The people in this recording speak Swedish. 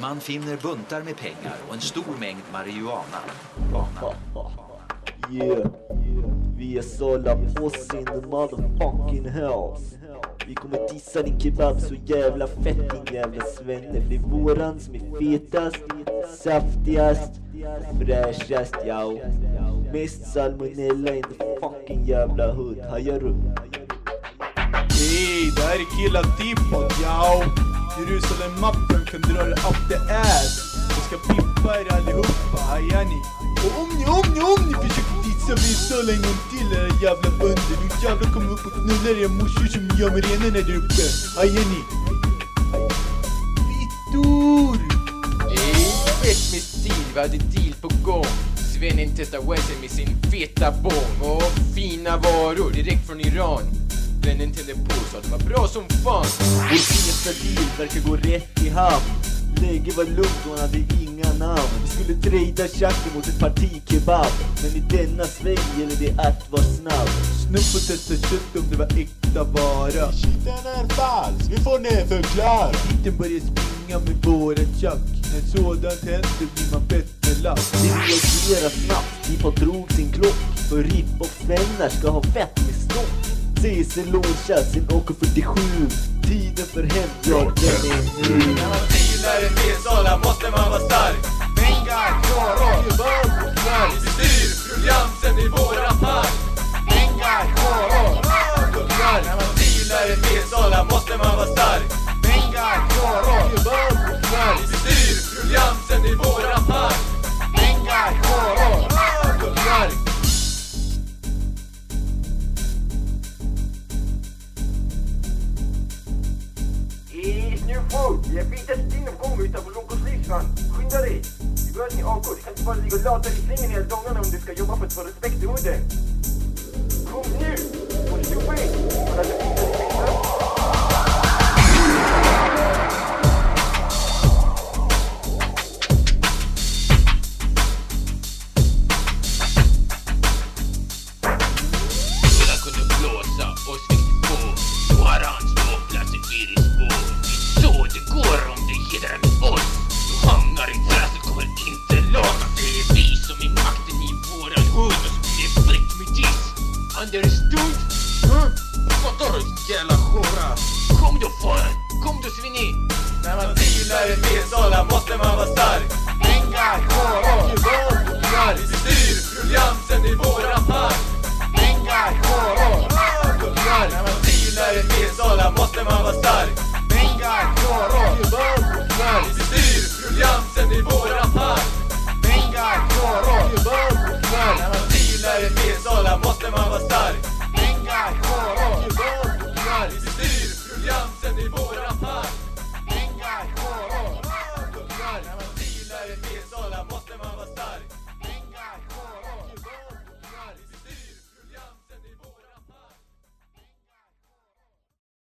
Man finner buntar med pengar och en stor mängd marijuana. Yeah, vi är sålla pussy in the motherfucking house. Vi kommer dissa din kebab så jävla fett din jävla svenne. För det är våran som är fetast, saftigast, fräschast yao. Mest salmonella in the fucking jävla hood. Hajar du? Hej, det här är Killa Dipot, yao! Jerusalem-mappen kan dra det up det är. Jag ska pimpa er allihopa, hajar ni? Och om ni, om ni, om ni försöker dissa mig så en gång till era jävla bönder, då jävlar kommer jag upp och knullar era morsor som ni gör med renarna där uppe. Hajar ni? Fittor! Ey, fett med stil, vi hade deal på gång. Svennen testar Wesley med sin feta bång. Och fina varor direkt från Iran. Vännen tände på sa att det var bra som fan. Vår feta deal verkar gå rätt i hamn. Läget var lugnt och han hade inga namn. Vi skulle trada tjacken mot ett parti kebab. Men i denna sväng gäller det att vara snabb. Snubb får testa kött om det var äkta vara. Den är falsk, vi får ner förklara. Titeln börjar springa med våra tjack. När sådant händer blir man bett med lapp. Vi reagerar snabbt, Tipo drog sin klock. För Ripp och Fennar ska ha fett med stock. CC launchar sin AK47. Tiden för hämnd, den är nu. När man dealar en B-sala måste man vara stark. Pengar, klara, kebab och knark. Vi styr ruljangsen i våra park. Snurrfolk, jag byter stinum kommer utanför Lonkos livsvagn. Skynda dig! Vi behöver din AK, du kan inte bara ligga och lata dig i sängen hela dagarna om du ska jobba för att få respekt i orden. Kom nu! Understood? Huh? Mm. Fattar du jävla hora? Kom då far, kom då svinni. När man dealar i B-sala måste man vara stark. Pengar, kvaror, kebab och knark. Vi styr ruljangsen i våran park. Pengar, kvaror, och knark. När man dealar i B-sala måste man vara stark.